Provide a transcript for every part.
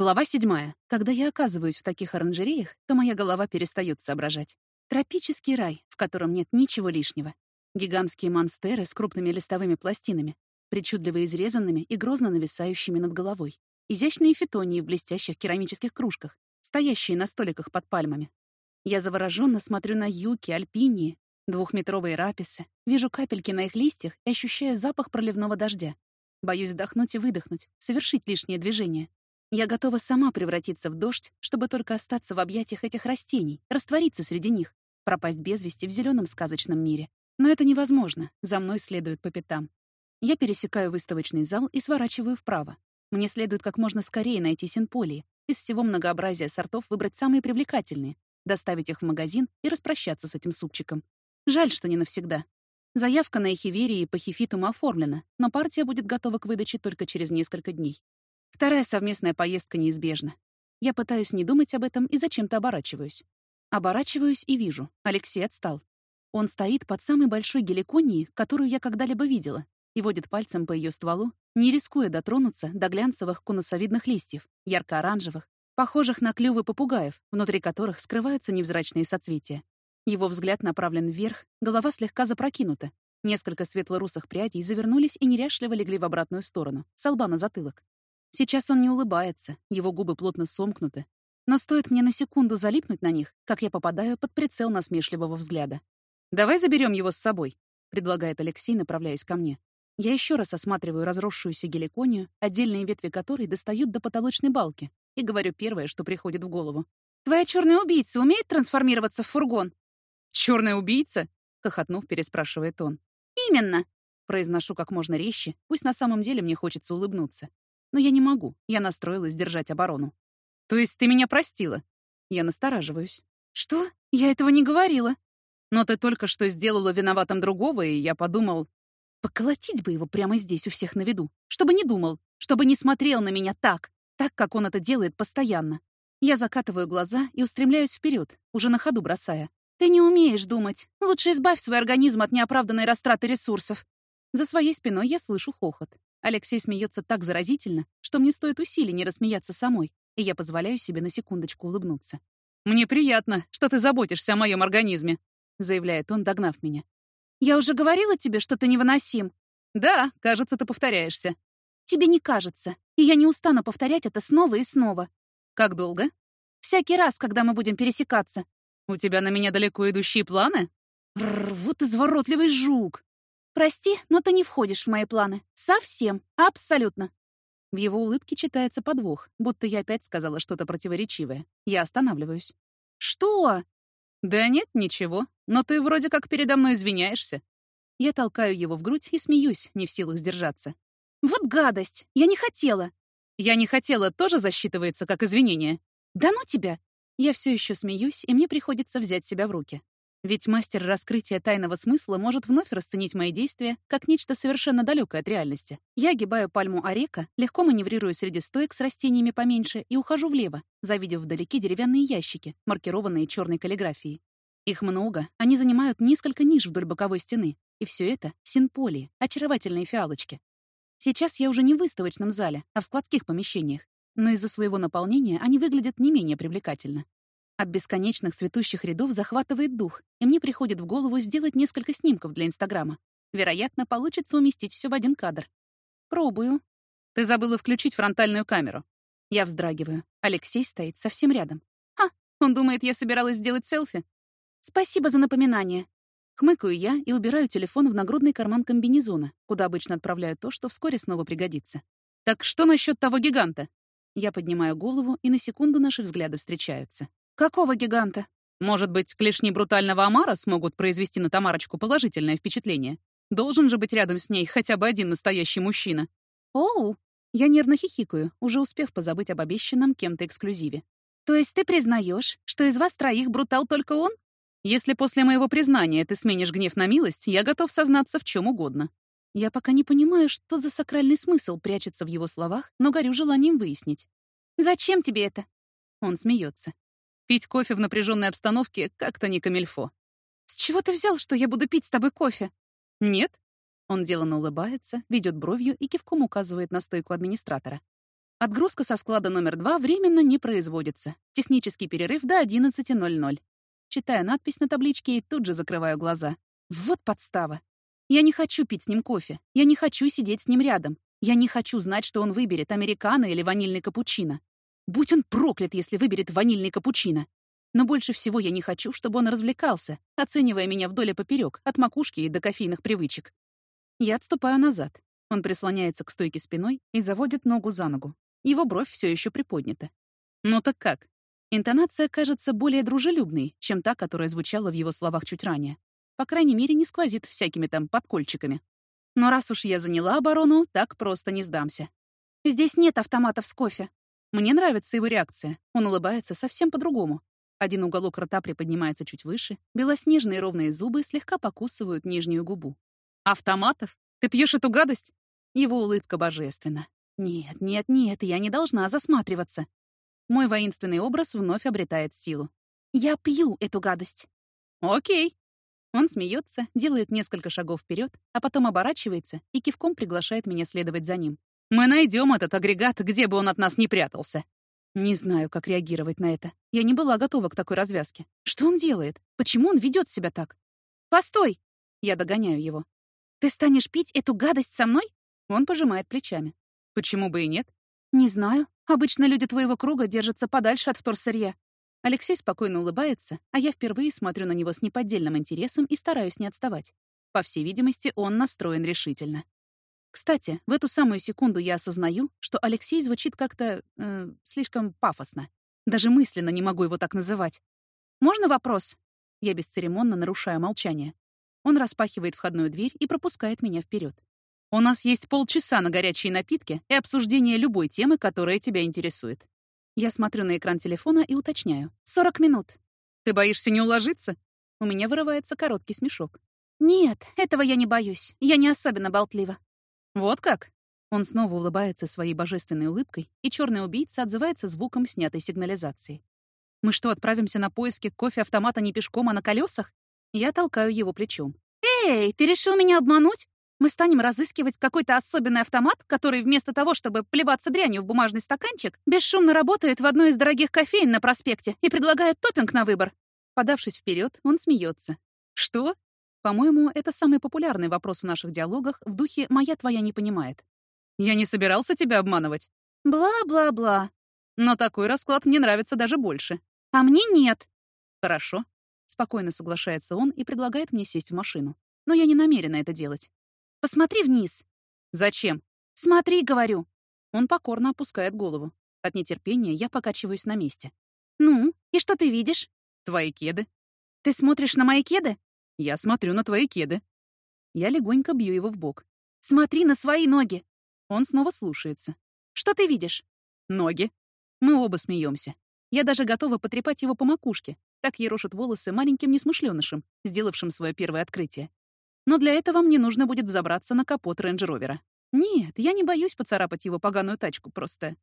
Глава седьмая. Когда я оказываюсь в таких оранжереях, то моя голова перестает соображать. Тропический рай, в котором нет ничего лишнего. Гигантские монстеры с крупными листовыми пластинами, причудливо изрезанными и грозно нависающими над головой. Изящные фитонии в блестящих керамических кружках, стоящие на столиках под пальмами. Я завороженно смотрю на юки, альпинии, двухметровые раписы, вижу капельки на их листьях и ощущаю запах проливного дождя. Боюсь вдохнуть и выдохнуть, совершить лишнее движение. Я готова сама превратиться в дождь, чтобы только остаться в объятиях этих растений, раствориться среди них, пропасть без вести в зеленом сказочном мире. Но это невозможно, за мной следуют по пятам. Я пересекаю выставочный зал и сворачиваю вправо. Мне следует как можно скорее найти синполии, из всего многообразия сортов выбрать самые привлекательные, доставить их в магазин и распрощаться с этим супчиком. Жаль, что не навсегда. Заявка на эхиверии и пахифитум оформлена, но партия будет готова к выдаче только через несколько дней. Вторая совместная поездка неизбежна. Я пытаюсь не думать об этом и зачем-то оборачиваюсь. Оборачиваюсь и вижу. Алексей отстал. Он стоит под самой большой геликонией, которую я когда-либо видела, и водит пальцем по ее стволу, не рискуя дотронуться до глянцевых конусовидных листьев, ярко-оранжевых, похожих на клювы попугаев, внутри которых скрываются невзрачные соцветия. Его взгляд направлен вверх, голова слегка запрокинута. Несколько светло-русых прядей завернулись и неряшливо легли в обратную сторону, с лба на затылок. Сейчас он не улыбается, его губы плотно сомкнуты. Но стоит мне на секунду залипнуть на них, как я попадаю под прицел насмешливого взгляда. «Давай заберем его с собой», — предлагает Алексей, направляясь ко мне. Я еще раз осматриваю разросшуюся геликонию, отдельные ветви которой достают до потолочной балки, и говорю первое, что приходит в голову. «Твоя черная убийца умеет трансформироваться в фургон?» «Черная убийца?» — хохотнув, переспрашивает он. «Именно!» — произношу как можно резче, пусть на самом деле мне хочется улыбнуться. Но я не могу. Я настроилась держать оборону. То есть ты меня простила? Я настораживаюсь. Что? Я этого не говорила. Но ты только что сделала виноватым другого, и я подумал... Поколотить бы его прямо здесь у всех на виду. Чтобы не думал. Чтобы не смотрел на меня так. Так, как он это делает постоянно. Я закатываю глаза и устремляюсь вперед, уже на ходу бросая. «Ты не умеешь думать. Лучше избавь свой организм от неоправданной растраты ресурсов». За своей спиной я слышу хохот. Алексей смеется так заразительно, что мне стоит усилий не рассмеяться самой, и я позволяю себе на секундочку улыбнуться. «Мне приятно, что ты заботишься о моем организме», — заявляет он, догнав меня. «Я уже говорила тебе, что ты невыносим». «Да, кажется, ты повторяешься». «Тебе не кажется, и я не устану повторять это снова и снова». «Как долго?» «Всякий раз, когда мы будем пересекаться». «У тебя на меня далеко идущие планы?» Рр, вот изворотливый жук. «Прости, но ты не входишь в мои планы. Совсем. Абсолютно». В его улыбке читается подвох, будто я опять сказала что-то противоречивое. Я останавливаюсь. «Что?» «Да нет, ничего. Но ты вроде как передо мной извиняешься». Я толкаю его в грудь и смеюсь, не в силах сдержаться. «Вот гадость! Я не хотела!» «Я не хотела» тоже засчитывается как извинение. «Да ну тебя!» Я все еще смеюсь, и мне приходится взять себя в руки. Ведь мастер раскрытия тайного смысла может вновь расценить мои действия как нечто совершенно далекое от реальности. Я огибаю пальму орека, легко маневрирую среди стоек с растениями поменьше и ухожу влево, завидев вдалеке деревянные ящики, маркированные черной каллиграфией. Их много, они занимают несколько ниш вдоль боковой стены, и все это — синполии, очаровательные фиалочки. Сейчас я уже не в выставочном зале, а в складских помещениях, но из-за своего наполнения они выглядят не менее привлекательно. От бесконечных цветущих рядов захватывает дух, и мне приходит в голову сделать несколько снимков для Инстаграма. Вероятно, получится уместить все в один кадр. Пробую. Ты забыла включить фронтальную камеру. Я вздрагиваю. Алексей стоит совсем рядом. Ха, он думает, я собиралась сделать селфи. Спасибо за напоминание. Хмыкаю я и убираю телефон в нагрудный карман комбинезона, куда обычно отправляю то, что вскоре снова пригодится. Так что насчет того гиганта? Я поднимаю голову, и на секунду наши взгляды встречаются. «Какого гиганта?» «Может быть, клешни брутального омара смогут произвести на Тамарочку положительное впечатление? Должен же быть рядом с ней хотя бы один настоящий мужчина». «Оу!» Я нервно хихикаю, уже успев позабыть об обещанном кем-то эксклюзиве. «То есть ты признаешь, что из вас троих брутал только он?» «Если после моего признания ты сменишь гнев на милость, я готов сознаться в чем угодно». Я пока не понимаю, что за сакральный смысл прячется в его словах, но горю желанием выяснить. «Зачем тебе это?» Он смеется. Пить кофе в напряженной обстановке как-то не камельфо. «С чего ты взял, что я буду пить с тобой кофе?» «Нет». Он деланно улыбается, ведет бровью и кивком указывает на стойку администратора. Отгрузка со склада номер два временно не производится. Технический перерыв до 11.00. Читаю надпись на табличке и тут же закрываю глаза. Вот подстава. Я не хочу пить с ним кофе. Я не хочу сидеть с ним рядом. Я не хочу знать, что он выберет, американо или ванильный капучино. Будь он проклят, если выберет ванильный капучино. Но больше всего я не хочу, чтобы он развлекался, оценивая меня вдоль и поперёк, от макушки и до кофейных привычек. Я отступаю назад. Он прислоняется к стойке спиной и заводит ногу за ногу. Его бровь все еще приподнята. Ну так как? Интонация кажется более дружелюбной, чем та, которая звучала в его словах чуть ранее. По крайней мере, не сквозит всякими там подкольчиками. Но раз уж я заняла оборону, так просто не сдамся. Здесь нет автоматов с кофе. Мне нравится его реакция. Он улыбается совсем по-другому. Один уголок рта приподнимается чуть выше, белоснежные ровные зубы слегка покусывают нижнюю губу. «Автоматов? Ты пьешь эту гадость?» Его улыбка божественна. Нет, нет, нет, я не должна засматриваться. Мой воинственный образ вновь обретает силу. Я пью эту гадость. Окей. Он смеется, делает несколько шагов вперед, а потом оборачивается и кивком приглашает меня следовать за ним. Мы найдем этот агрегат, где бы он от нас не прятался. Не знаю, как реагировать на это. Я не была готова к такой развязке. Что он делает? Почему он ведет себя так? Постой! Я догоняю его. Ты станешь пить эту гадость со мной? Он пожимает плечами. Почему бы и нет? Не знаю. Обычно люди твоего круга держатся подальше от вторсырья. Алексей спокойно улыбается, а я впервые смотрю на него с неподдельным интересом и стараюсь не отставать. По всей видимости, он настроен решительно. Кстати, в эту самую секунду я осознаю, что Алексей звучит как-то э, слишком пафосно. Даже мысленно не могу его так называть. «Можно вопрос?» Я бесцеремонно нарушаю молчание. Он распахивает входную дверь и пропускает меня вперед. У нас есть полчаса на горячие напитки и обсуждение любой темы, которая тебя интересует. Я смотрю на экран телефона и уточняю. «Сорок минут». «Ты боишься не уложиться?» У меня вырывается короткий смешок. «Нет, этого я не боюсь. Я не особенно болтлива». «Вот как?» Он снова улыбается своей божественной улыбкой, и черный убийца отзывается звуком снятой сигнализации. «Мы что, отправимся на поиски кофе-автомата не пешком, а на колесах? Я толкаю его плечом. «Эй, ты решил меня обмануть? Мы станем разыскивать какой-то особенный автомат, который вместо того, чтобы плеваться дрянью в бумажный стаканчик, бесшумно работает в одной из дорогих кофеин на проспекте и предлагает топпинг на выбор. Подавшись вперед, он смеется. Что? По-моему, это самый популярный вопрос в наших диалогах в духе «моя твоя не понимает». Я не собирался тебя обманывать. Бла-бла-бла. Но такой расклад мне нравится даже больше. А мне нет. Хорошо. Спокойно соглашается он и предлагает мне сесть в машину. Но я не намерена это делать. Посмотри вниз. Зачем? Смотри, говорю. Он покорно опускает голову. От нетерпения я покачиваюсь на месте. Ну, и что ты видишь? Твои кеды. Ты смотришь на мои кеды? Я смотрю на твои кеды. Я легонько бью его в бок. Смотри на свои ноги. Он снова слушается. Что ты видишь? Ноги. Мы оба смеемся. Я даже готова потрепать его по макушке. Так ерошит волосы маленьким несмышленышем, сделавшим свое первое открытие. Но для этого мне нужно будет взобраться на капот рейндж-ровера. Нет, я не боюсь поцарапать его поганую тачку, просто...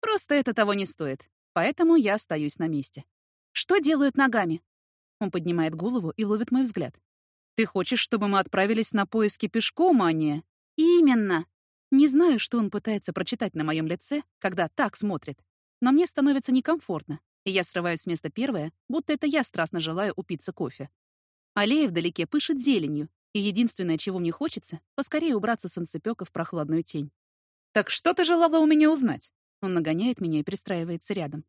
Просто это того не стоит. Поэтому я остаюсь на месте. Что делают ногами? Он поднимает голову и ловит мой взгляд. Ты хочешь, чтобы мы отправились на поиски пешком, а не... Именно. Не знаю, что он пытается прочитать на моем лице, когда так смотрит. Но мне становится некомфортно, и я срываюсь с места первое, будто это я страстно желаю упиться кофе. Аллея вдалеке пышет зеленью, и единственное, чего мне хочется, поскорее убраться с санцепёка в прохладную тень. «Так что ты желала у меня узнать?» Он нагоняет меня и пристраивается рядом.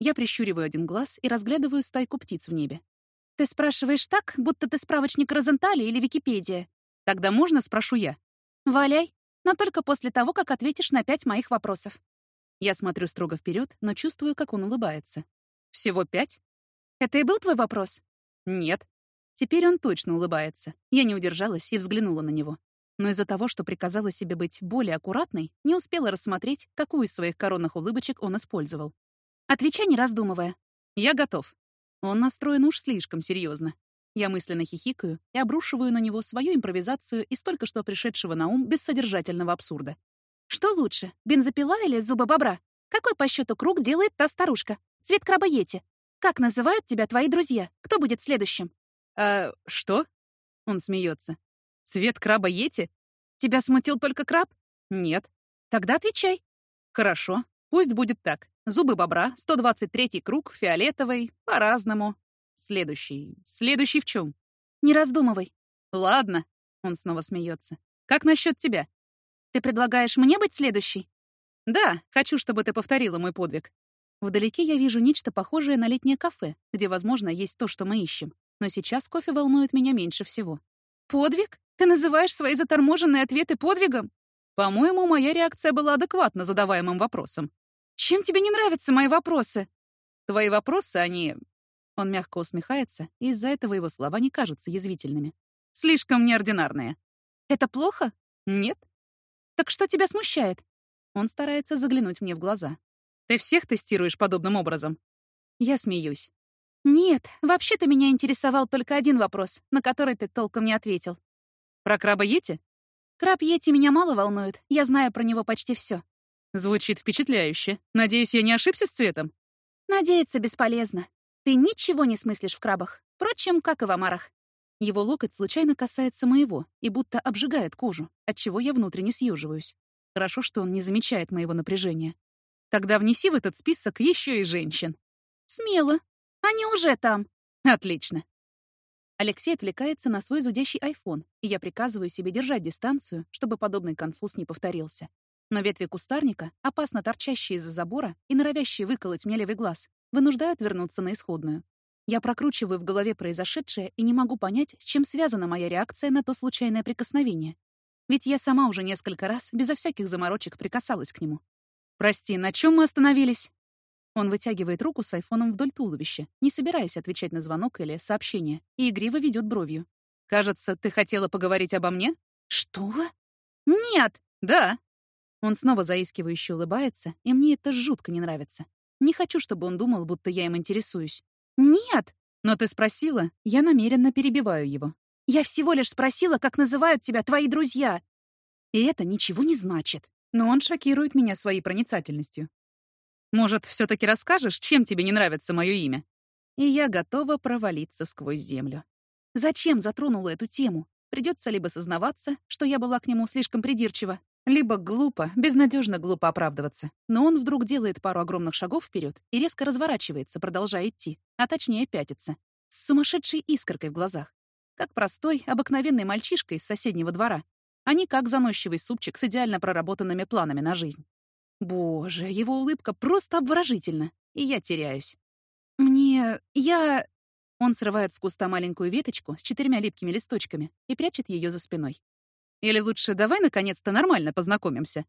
Я прищуриваю один глаз и разглядываю стайку птиц в небе. «Ты спрашиваешь так, будто ты справочник Розентали или Википедия?» «Тогда можно, спрошу я?» «Валяй, но только после того, как ответишь на пять моих вопросов». Я смотрю строго вперед, но чувствую, как он улыбается. «Всего пять?» «Это и был твой вопрос?» «Нет». Теперь он точно улыбается. Я не удержалась и взглянула на него. Но из-за того, что приказала себе быть более аккуратной, не успела рассмотреть, какую из своих коронных улыбочек он использовал. «Отвечай, не раздумывая». «Я готов». Он настроен уж слишком серьезно. Я мысленно хихикаю и обрушиваю на него свою импровизацию из только что пришедшего на ум бессодержательного абсурда. «Что лучше, бензопила или зубы бобра? Какой по счету круг делает та старушка? Цвет краба Йети. Как называют тебя твои друзья? Кто будет следующим?» «А что?» Он смеется. «Цвет краба Йети? Тебя смутил только краб?» «Нет». «Тогда отвечай». Хорошо, пусть будет так. Зубы бобра, 123-й круг, фиолетовый, по-разному. Следующий. Следующий в чем? Не раздумывай. Ладно. Он снова смеется. Как насчет тебя? Ты предлагаешь мне быть следующей? Да, хочу, чтобы ты повторила мой подвиг. Вдалеке я вижу нечто похожее на летнее кафе, где, возможно, есть то, что мы ищем. Но сейчас кофе волнует меня меньше всего. Подвиг? Ты называешь свои заторможенные ответы подвигом? По-моему, моя реакция была адекватна задаваемым вопросам. Чем тебе не нравятся мои вопросы? Твои вопросы, они... Он мягко усмехается, и из-за этого его слова не кажутся язвительными. Слишком неординарные. Это плохо? Нет. Так что тебя смущает? Он старается заглянуть мне в глаза. Ты всех тестируешь подобным образом? Я смеюсь. Нет, вообще-то меня интересовал только один вопрос, на который ты толком не ответил. Про краба Йети? Краб Йети меня мало волнует, я знаю про него почти все. Звучит впечатляюще. Надеюсь, я не ошибся с цветом? Надеяться бесполезно. Ты ничего не смыслишь в крабах. Впрочем, как и в омарах. Его локоть случайно касается моего и будто обжигает кожу, отчего я внутренне съеживаюсь. Хорошо, что он не замечает моего напряжения. Тогда внеси в этот список еще и женщин. Смело. Они уже там. Отлично. Алексей отвлекается на свой зудящий айфон, и я приказываю себе держать дистанцию, чтобы подобный конфуз не повторился. Но ветви кустарника, опасно торчащие из-за забора и норовящие выколоть мне левый глаз, вынуждают вернуться на исходную. Я прокручиваю в голове произошедшее и не могу понять, с чем связана моя реакция на то случайное прикосновение. Ведь я сама уже несколько раз, безо всяких заморочек, прикасалась к нему. «Прости, на чем мы остановились?» Он вытягивает руку с айфоном вдоль туловища, не собираясь отвечать на звонок или сообщение, и игриво ведет бровью. «Кажется, ты хотела поговорить обо мне?» «Что?» «Нет!» «Да!» Он снова заискивающе улыбается, и мне это жутко не нравится. Не хочу, чтобы он думал, будто я им интересуюсь. «Нет!» «Но ты спросила, я намеренно перебиваю его. Я всего лишь спросила, как называют тебя твои друзья!» И это ничего не значит. Но он шокирует меня своей проницательностью. Может, все таки расскажешь, чем тебе не нравится мое имя? И я готова провалиться сквозь землю. Зачем затронула эту тему? Придется либо сознаваться, что я была к нему слишком придирчива, либо глупо, безнадежно глупо оправдываться. Но он вдруг делает пару огромных шагов вперед и резко разворачивается, продолжая идти, а точнее пятится, с сумасшедшей искоркой в глазах. Как простой, обыкновенный мальчишка из соседнего двора, а не как заносчивый супчик с идеально проработанными планами на жизнь. Боже, его улыбка просто обворожительна, и я теряюсь. «Мне... я...» Он срывает с куста маленькую веточку с четырьмя липкими листочками и прячет ее за спиной. «Или лучше давай наконец-то нормально познакомимся.